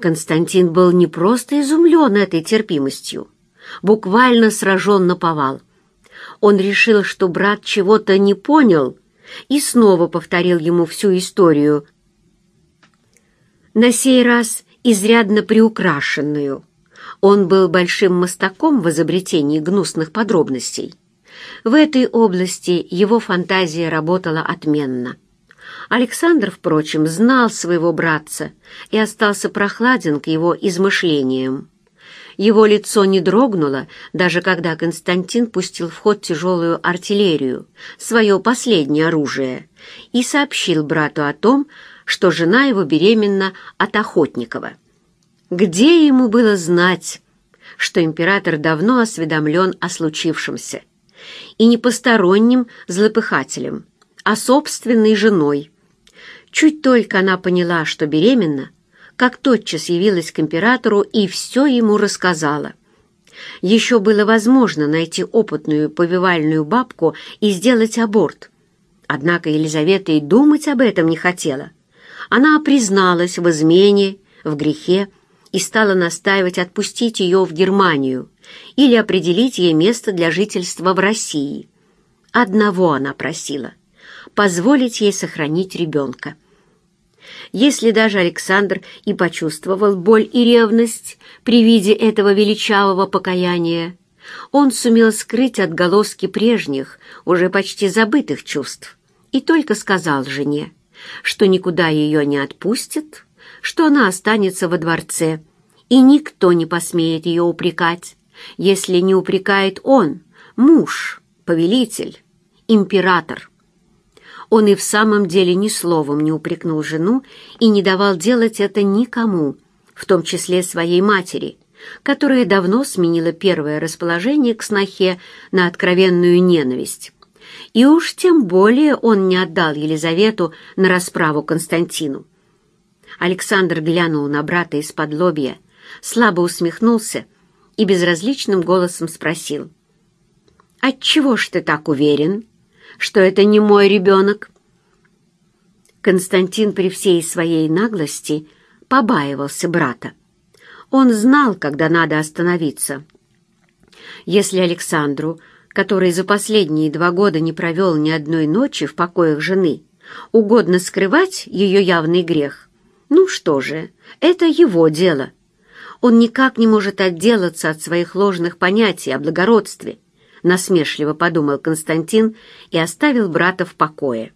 Константин был не просто изумлен этой терпимостью, буквально сражен на повал. Он решил, что брат чего-то не понял, и снова повторил ему всю историю. На сей раз изрядно приукрашенную. Он был большим мастаком в изобретении гнусных подробностей. В этой области его фантазия работала отменно. Александр, впрочем, знал своего братца и остался прохладен к его измышлениям. Его лицо не дрогнуло, даже когда Константин пустил в ход тяжелую артиллерию, свое последнее оружие, и сообщил брату о том, что жена его беременна от Охотникова. Где ему было знать, что император давно осведомлен о случившемся, и не посторонним злопыхателем, а собственной женой. Чуть только она поняла, что беременна, как тотчас явилась к императору и все ему рассказала. Еще было возможно найти опытную повивальную бабку и сделать аборт. Однако Елизавета и думать об этом не хотела. Она призналась в измене, в грехе и стала настаивать отпустить ее в Германию или определить ей место для жительства в России. Одного она просила — позволить ей сохранить ребенка. Если даже Александр и почувствовал боль и ревность при виде этого величавого покаяния, он сумел скрыть отголоски прежних, уже почти забытых чувств, и только сказал жене, что никуда ее не отпустит, что она останется во дворце, и никто не посмеет ее упрекать, если не упрекает он, муж, повелитель, император. Он и в самом деле ни словом не упрекнул жену и не давал делать это никому, в том числе своей матери, которая давно сменила первое расположение к снохе на откровенную ненависть. И уж тем более он не отдал Елизавету на расправу Константину. Александр глянул на брата из-под лобья, слабо усмехнулся и безразличным голосом спросил. «Отчего ж ты так уверен?» Что это не мой ребенок. Константин при всей своей наглости побаивался брата. Он знал, когда надо остановиться. Если Александру, который за последние два года не провел ни одной ночи в покоях жены, угодно скрывать ее явный грех, ну что же, это его дело. Он никак не может отделаться от своих ложных понятий о благородстве, насмешливо подумал Константин и оставил брата в покое.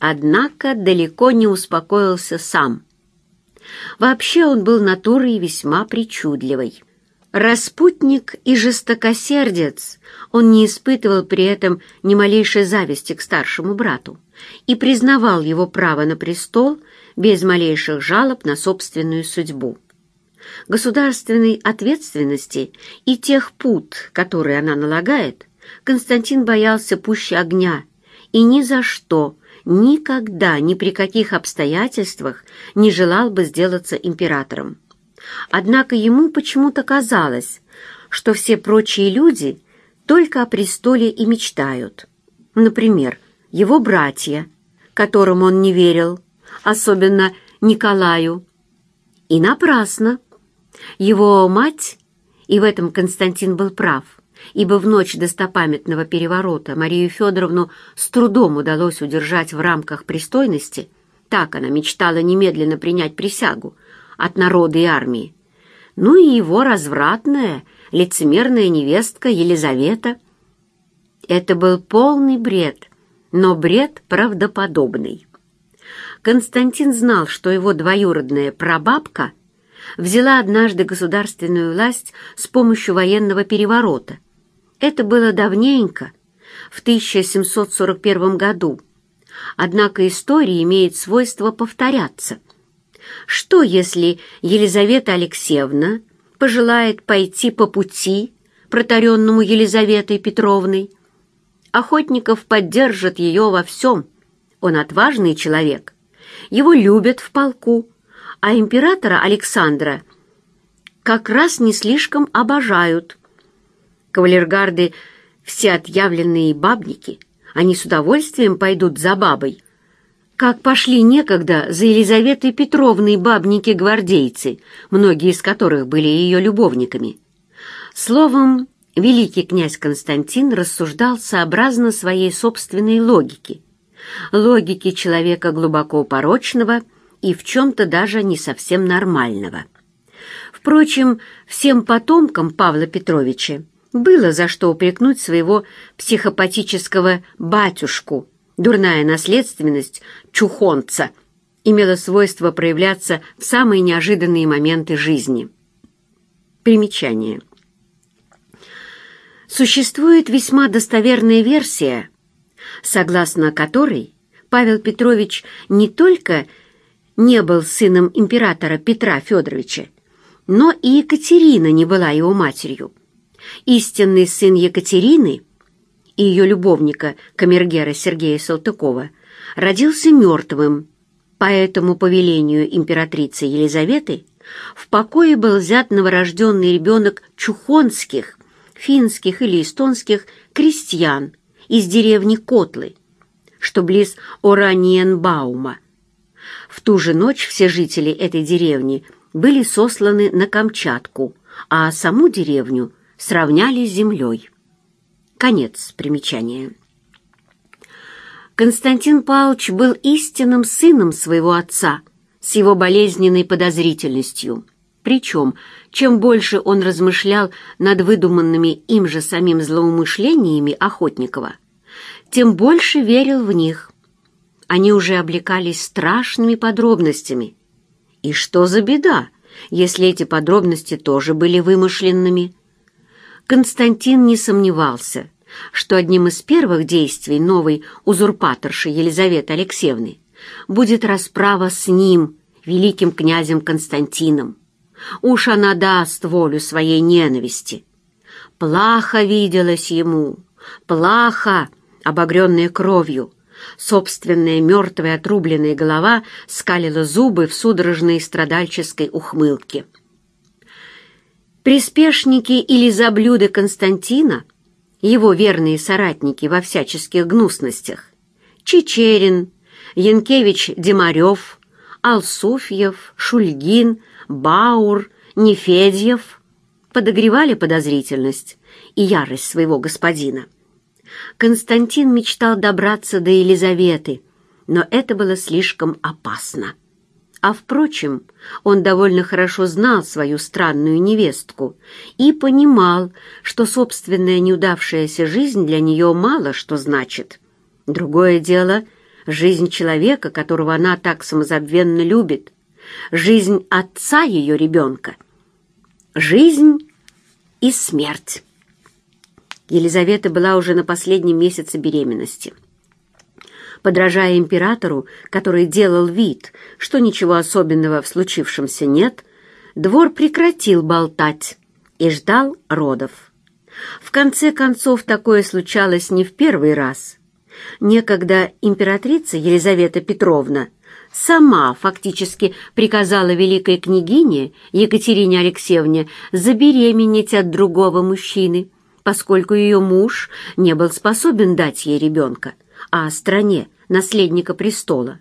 Однако далеко не успокоился сам. Вообще он был натурой весьма причудливой. Распутник и жестокосердец, он не испытывал при этом ни малейшей зависти к старшему брату и признавал его право на престол без малейших жалоб на собственную судьбу государственной ответственности и тех пут, которые она налагает, Константин боялся пуще огня и ни за что, никогда, ни при каких обстоятельствах не желал бы сделаться императором. Однако ему почему-то казалось, что все прочие люди только о престоле и мечтают. Например, его братья, которым он не верил, особенно Николаю. И напрасно. Его мать, и в этом Константин был прав, ибо в ночь достопамятного переворота Марию Федоровну с трудом удалось удержать в рамках пристойности, так она мечтала немедленно принять присягу от народа и армии, ну и его развратная, лицемерная невестка Елизавета. Это был полный бред, но бред правдоподобный. Константин знал, что его двоюродная прабабка — взяла однажды государственную власть с помощью военного переворота. Это было давненько, в 1741 году. Однако история имеет свойство повторяться. Что, если Елизавета Алексеевна пожелает пойти по пути, протаренному Елизаветой Петровной? Охотников поддержит ее во всем. Он отважный человек. Его любят в полку, а императора Александра как раз не слишком обожают. Кавалергарды все отъявленные бабники, они с удовольствием пойдут за бабой. как пошли некогда за Елизаветой Петровной бабники-гвардейцы, многие из которых были ее любовниками. Словом, великий князь Константин рассуждал сообразно своей собственной логике, логике человека глубоко порочного и в чем-то даже не совсем нормального. Впрочем, всем потомкам Павла Петровича было за что упрекнуть своего психопатического батюшку. Дурная наследственность чухонца имела свойство проявляться в самые неожиданные моменты жизни. Примечание. Существует весьма достоверная версия, согласно которой Павел Петрович не только не был сыном императора Петра Федоровича, но и Екатерина не была его матерью. Истинный сын Екатерины и ее любовника, камергера Сергея Салтыкова, родился мертвым, поэтому по велению императрицы Елизаветы в покое был взят новорожденный ребенок чухонских, финских или эстонских крестьян из деревни Котлы, что близ Ораниенбаума. В ту же ночь все жители этой деревни были сосланы на Камчатку, а саму деревню сравняли с землей. Конец примечания. Константин Павлович был истинным сыном своего отца с его болезненной подозрительностью. Причем, чем больше он размышлял над выдуманными им же самим злоумышлениями Охотникова, тем больше верил в них. Они уже облекались страшными подробностями. И что за беда, если эти подробности тоже были вымышленными? Константин не сомневался, что одним из первых действий новой узурпаторши Елизаветы Алексеевны будет расправа с ним, великим князем Константином. Уж она даст волю своей ненависти. Плохо виделось ему, плохо, обогренная кровью. Собственная мертвая отрубленная голова скалила зубы в судорожной страдальческой ухмылке. Приспешники или заблюды Константина, его верные соратники во всяческих гнусностях, Чечерин, Янкевич-Демарев, Алсуфьев, Шульгин, Баур, Нефедьев подогревали подозрительность и ярость своего господина. Константин мечтал добраться до Елизаветы, но это было слишком опасно. А, впрочем, он довольно хорошо знал свою странную невестку и понимал, что собственная неудавшаяся жизнь для нее мало что значит. Другое дело — жизнь человека, которого она так самозабвенно любит, жизнь отца ее ребенка, жизнь и смерть. Елизавета была уже на последнем месяце беременности — Подражая императору, который делал вид, что ничего особенного в случившемся нет, двор прекратил болтать и ждал родов. В конце концов, такое случалось не в первый раз. Некогда императрица Елизавета Петровна сама фактически приказала великой княгине Екатерине Алексеевне забеременеть от другого мужчины, поскольку ее муж не был способен дать ей ребенка, а стране наследника престола.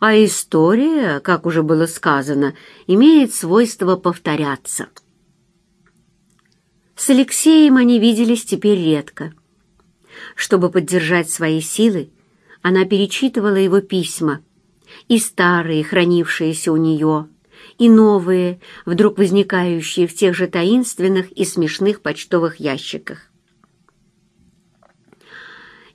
А история, как уже было сказано, имеет свойство повторяться. С Алексеем они виделись теперь редко. Чтобы поддержать свои силы, она перечитывала его письма, и старые, хранившиеся у нее, и новые, вдруг возникающие в тех же таинственных и смешных почтовых ящиках.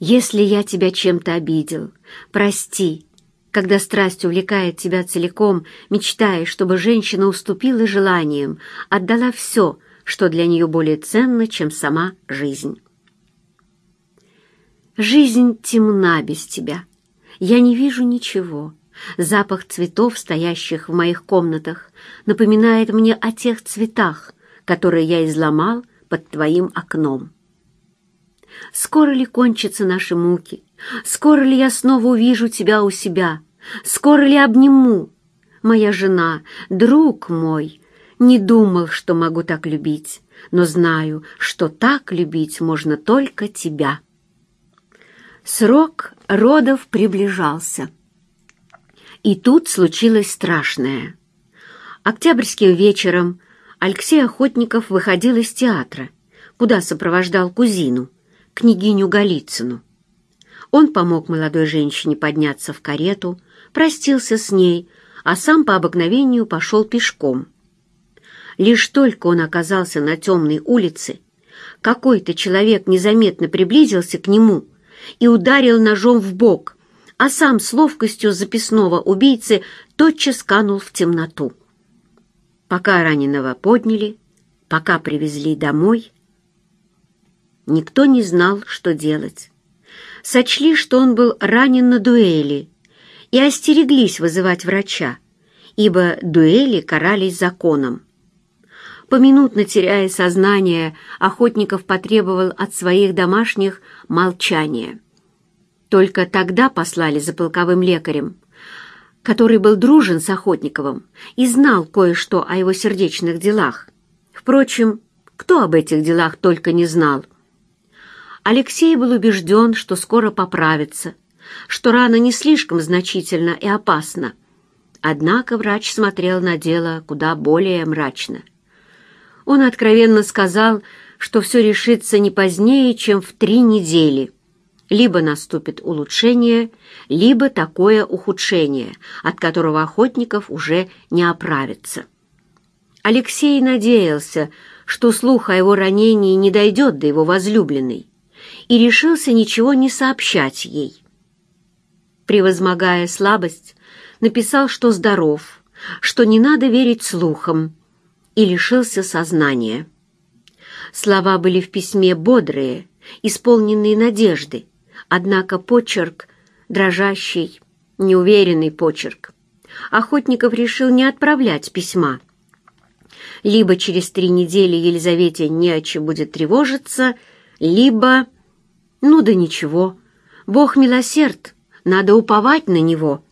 Если я тебя чем-то обидел, прости. Когда страсть увлекает тебя целиком, мечтаешь, чтобы женщина уступила желаниям, отдала все, что для нее более ценно, чем сама жизнь. Жизнь темна без тебя. Я не вижу ничего. Запах цветов, стоящих в моих комнатах, напоминает мне о тех цветах, которые я изломал под твоим окном. Скоро ли кончатся наши муки? Скоро ли я снова увижу тебя у себя? Скоро ли обниму? Моя жена, друг мой, не думал, что могу так любить, но знаю, что так любить можно только тебя. Срок родов приближался. И тут случилось страшное. Октябрьским вечером Алексей Охотников выходил из театра, куда сопровождал кузину, княгиню Голицыну. Он помог молодой женщине подняться в карету, простился с ней, а сам по обыкновению пошел пешком. Лишь только он оказался на темной улице, какой-то человек незаметно приблизился к нему и ударил ножом в бок, а сам с ловкостью записного убийцы тотчас канул в темноту. Пока раненого подняли, пока привезли домой, никто не знал, что делать. Сочли, что он был ранен на дуэли, и остереглись вызывать врача, ибо дуэли карались законом. Поминутно теряя сознание, Охотников потребовал от своих домашних молчания. Только тогда послали за полковым лекарем, который был дружен с Охотниковым и знал кое-что о его сердечных делах. Впрочем, кто об этих делах только не знал. Алексей был убежден, что скоро поправится, что рана не слишком значительна и опасна. Однако врач смотрел на дело куда более мрачно. Он откровенно сказал, что все решится не позднее, чем в три недели – либо наступит улучшение, либо такое ухудшение, от которого охотников уже не оправится. Алексей надеялся, что слух о его ранении не дойдет до его возлюбленной, и решился ничего не сообщать ей. Превозмогая слабость, написал, что здоров, что не надо верить слухам, и лишился сознания. Слова были в письме бодрые, исполненные надежды, Однако почерк, дрожащий, неуверенный почерк. Охотников решил не отправлять письма. Либо через три недели Елизавете не о чем будет тревожиться, либо... Ну да ничего, Бог милосерд, надо уповать на него.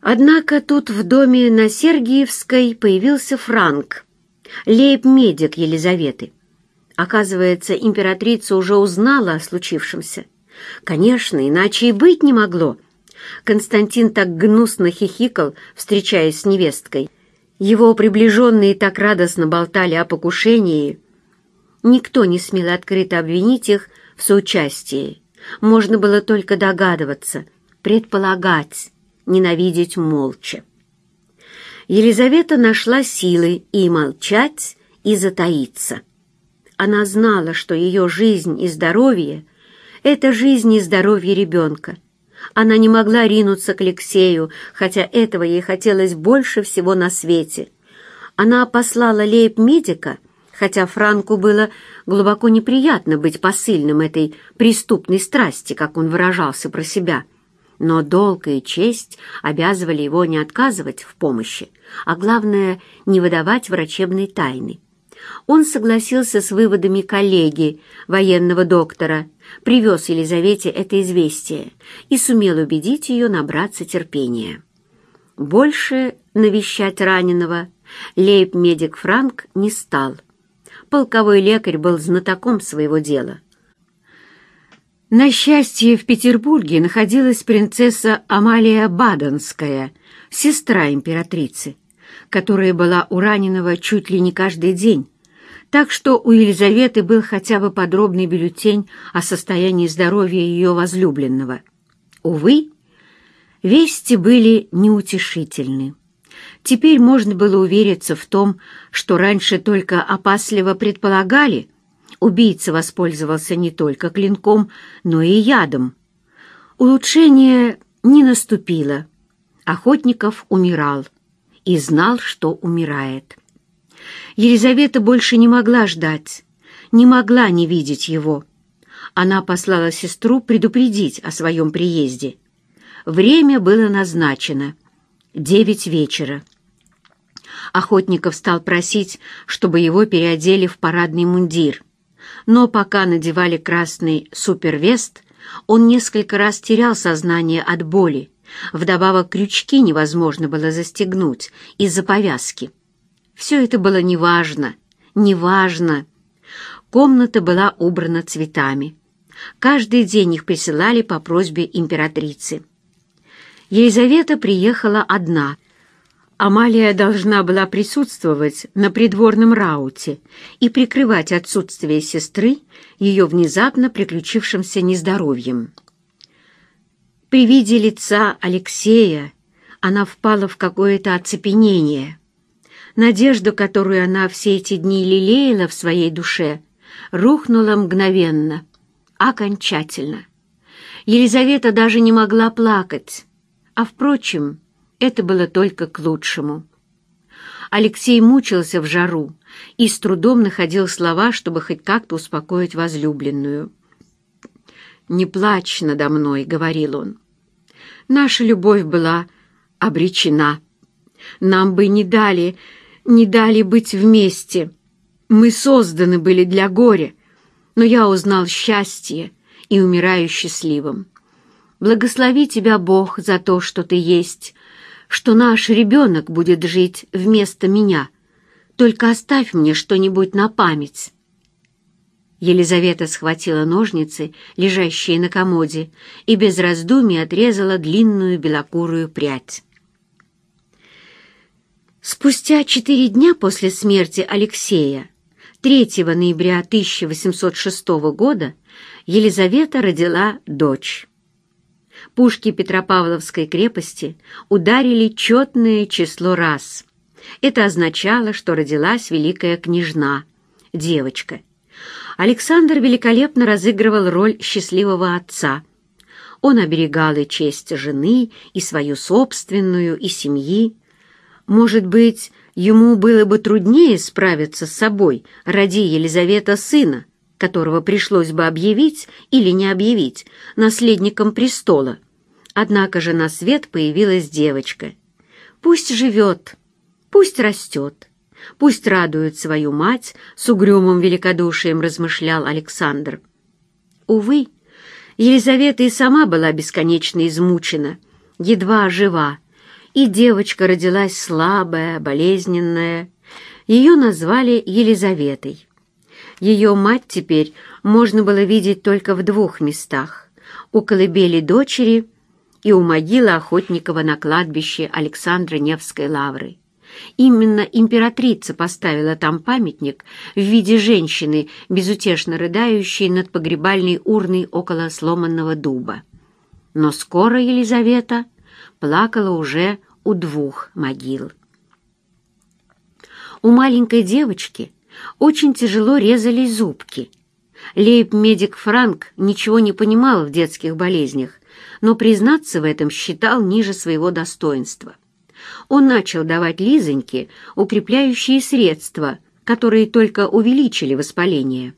Однако тут в доме на Сергиевской появился Франк, лейб-медик Елизаветы. Оказывается, императрица уже узнала о случившемся. Конечно, иначе и быть не могло. Константин так гнусно хихикал, встречаясь с невесткой. Его приближенные так радостно болтали о покушении. Никто не смел открыто обвинить их в соучастии. Можно было только догадываться, предполагать, ненавидеть молча. Елизавета нашла силы и молчать, и затаиться. Она знала, что ее жизнь и здоровье — это жизнь и здоровье ребенка. Она не могла ринуться к Алексею, хотя этого ей хотелось больше всего на свете. Она послала лейб-медика, хотя Франку было глубоко неприятно быть посыльным этой преступной страсти, как он выражался про себя. Но долг и честь обязывали его не отказывать в помощи, а главное, не выдавать врачебной тайны он согласился с выводами коллеги, военного доктора, привез Елизавете это известие и сумел убедить ее набраться терпения. Больше навещать раненого лейб-медик Франк не стал. Полковой лекарь был знатоком своего дела. На счастье, в Петербурге находилась принцесса Амалия Баденская, сестра императрицы, которая была у раненого чуть ли не каждый день, так что у Елизаветы был хотя бы подробный бюллетень о состоянии здоровья ее возлюбленного. Увы, вести были неутешительны. Теперь можно было увериться в том, что раньше только опасливо предполагали, убийца воспользовался не только клинком, но и ядом. Улучшение не наступило. Охотников умирал и знал, что умирает. Елизавета больше не могла ждать, не могла не видеть его. Она послала сестру предупредить о своем приезде. Время было назначено — девять вечера. Охотников стал просить, чтобы его переодели в парадный мундир. Но пока надевали красный супервест, он несколько раз терял сознание от боли. Вдобавок крючки невозможно было застегнуть из-за повязки. Все это было неважно, неважно. Комната была убрана цветами. Каждый день их присылали по просьбе императрицы. Елизавета приехала одна. Амалия должна была присутствовать на придворном рауте и прикрывать отсутствие сестры ее внезапно приключившимся нездоровьем. При виде лица Алексея она впала в какое-то оцепенение. Надежду, которую она все эти дни лелеяла в своей душе, рухнула мгновенно, окончательно. Елизавета даже не могла плакать, а, впрочем, это было только к лучшему. Алексей мучился в жару и с трудом находил слова, чтобы хоть как-то успокоить возлюбленную. «Не плачь надо мной», — говорил он. «Наша любовь была обречена. Нам бы не дали, не дали быть вместе. Мы созданы были для горя, но я узнал счастье и умираю счастливым. Благослови тебя Бог за то, что ты есть, что наш ребенок будет жить вместо меня. Только оставь мне что-нибудь на память». Елизавета схватила ножницы, лежащие на комоде, и без раздумий отрезала длинную белокурую прядь. Спустя четыре дня после смерти Алексея, 3 ноября 1806 года, Елизавета родила дочь. Пушки Петропавловской крепости ударили четное число раз. Это означало, что родилась великая княжна, девочка. Александр великолепно разыгрывал роль счастливого отца. Он оберегал и честь жены, и свою собственную, и семьи, может быть, ему было бы труднее справиться с собой ради Елизавета сына, которого пришлось бы объявить или не объявить наследником престола. Однако же на свет появилась девочка. Пусть живет, пусть растет, пусть радует свою мать, с угрюмым великодушием размышлял Александр. Увы, Елизавета и сама была бесконечно измучена, едва жива, и девочка родилась слабая, болезненная. Ее назвали Елизаветой. Ее мать теперь можно было видеть только в двух местах — у колыбели дочери и у могилы Охотникова на кладбище Александра Невской лавры. Именно императрица поставила там памятник в виде женщины, безутешно рыдающей над погребальной урной около сломанного дуба. Но скоро Елизавета плакала уже у двух могил. У маленькой девочки очень тяжело резались зубки. Лейб-медик Франк ничего не понимал в детских болезнях, но признаться в этом считал ниже своего достоинства. Он начал давать Лизоньке укрепляющие средства, которые только увеличили воспаление.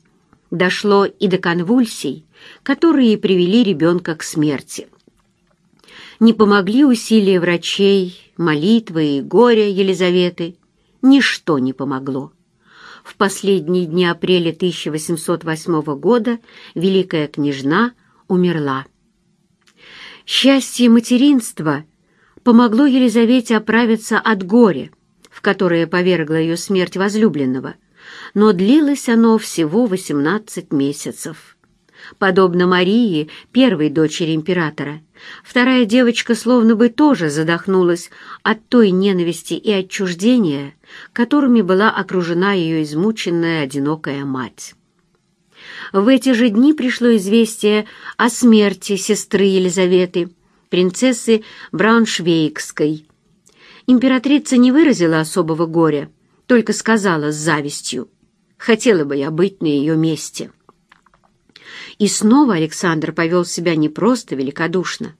Дошло и до конвульсий, которые привели ребенка к смерти. Не помогли усилия врачей, молитвы и горе Елизаветы. Ничто не помогло. В последние дни апреля 1808 года великая княжна умерла. Счастье материнства помогло Елизавете оправиться от горя, в которое повергла ее смерть возлюбленного, но длилось оно всего 18 месяцев. Подобно Марии, первой дочери императора, вторая девочка словно бы тоже задохнулась от той ненависти и отчуждения, которыми была окружена ее измученная одинокая мать. В эти же дни пришло известие о смерти сестры Елизаветы, принцессы Брауншвейгской. Императрица не выразила особого горя, только сказала с завистью, «Хотела бы я быть на ее месте». И снова Александр повел себя не просто великодушно,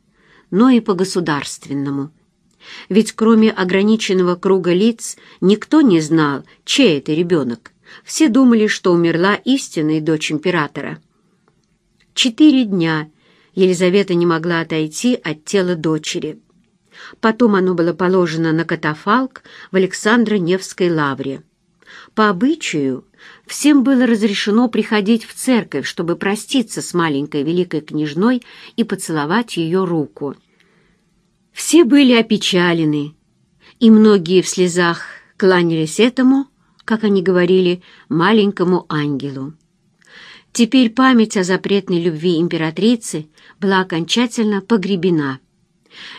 но и по-государственному. Ведь кроме ограниченного круга лиц никто не знал, чей это ребенок. Все думали, что умерла истинная дочь императора. Четыре дня Елизавета не могла отойти от тела дочери. Потом оно было положено на катафалк в Александро-Невской лавре. По обычаю, всем было разрешено приходить в церковь, чтобы проститься с маленькой великой княжной и поцеловать ее руку. Все были опечалены, и многие в слезах кланялись этому, как они говорили, маленькому ангелу. Теперь память о запретной любви императрицы была окончательно погребена.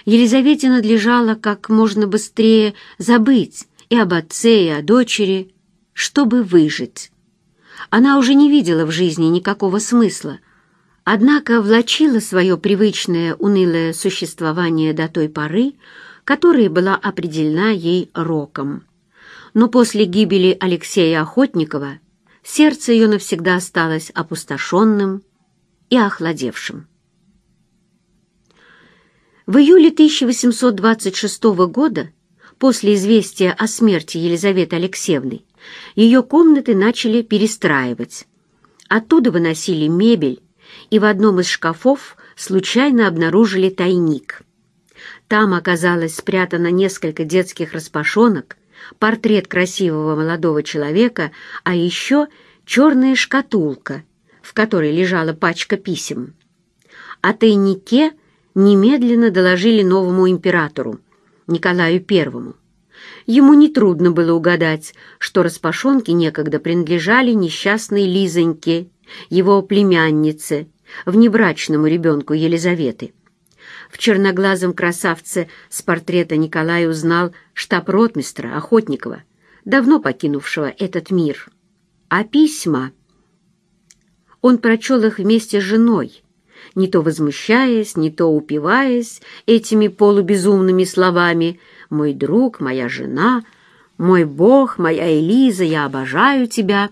Елизавете надлежало как можно быстрее забыть и об отце, и о дочери, чтобы выжить. Она уже не видела в жизни никакого смысла, однако влачила свое привычное унылое существование до той поры, которая была определена ей роком. Но после гибели Алексея Охотникова сердце ее навсегда осталось опустошенным и охладевшим. В июле 1826 года, после известия о смерти Елизаветы Алексеевны, ее комнаты начали перестраивать. Оттуда выносили мебель, и в одном из шкафов случайно обнаружили тайник. Там оказалось спрятано несколько детских распашонок, портрет красивого молодого человека, а еще черная шкатулка, в которой лежала пачка писем. О тайнике немедленно доложили новому императору, Николаю Первому. Ему нетрудно было угадать, что распашонки некогда принадлежали несчастной Лизоньке, его племяннице, внебрачному ребенку Елизаветы. В черноглазом красавце с портрета Николай узнал штаб-ротмистра Охотникова, давно покинувшего этот мир. А письма... Он прочел их вместе с женой, не то возмущаясь, не то упиваясь этими полубезумными словами «Мой друг, моя жена», «Мой Бог, моя Элиза, я обожаю тебя».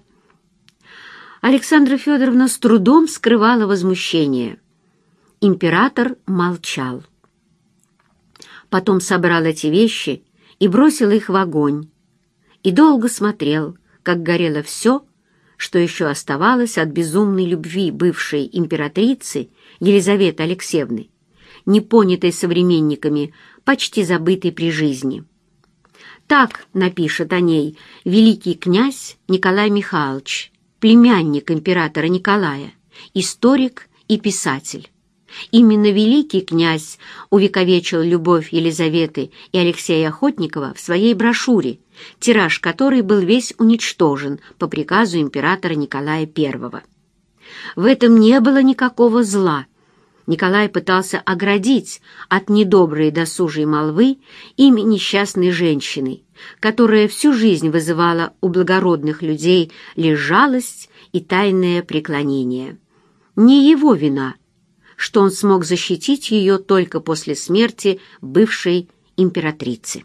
Александра Федоровна с трудом скрывала возмущение. Император молчал. Потом собрал эти вещи и бросил их в огонь. И долго смотрел, как горело все, что еще оставалось от безумной любви бывшей императрицы Елизаветы Алексеевны, непонятой современниками, почти забытой при жизни. Так напишет о ней великий князь Николай Михайлович, племянник императора Николая, историк и писатель. Именно великий князь увековечил любовь Елизаветы и Алексея Охотникова в своей брошюре, тираж которой был весь уничтожен по приказу императора Николая I. В этом не было никакого зла. Николай пытался оградить от недоброй досужей молвы имя несчастной женщины, которая всю жизнь вызывала у благородных людей лишь жалость и тайное преклонение. Не его вина, что он смог защитить ее только после смерти бывшей императрицы.